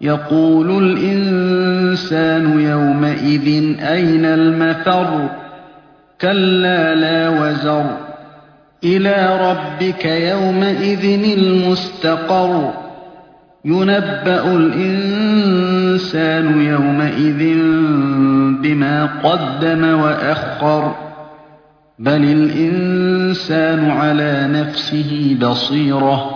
يقول الإنسان يومئذ أين المفر؟ كلا لا وزر. إلى ربك يومئذ المستقر. ينبأ الإنسان يومئذ بما قدم وأخر. بل الإنسان على نفسه بصيرة.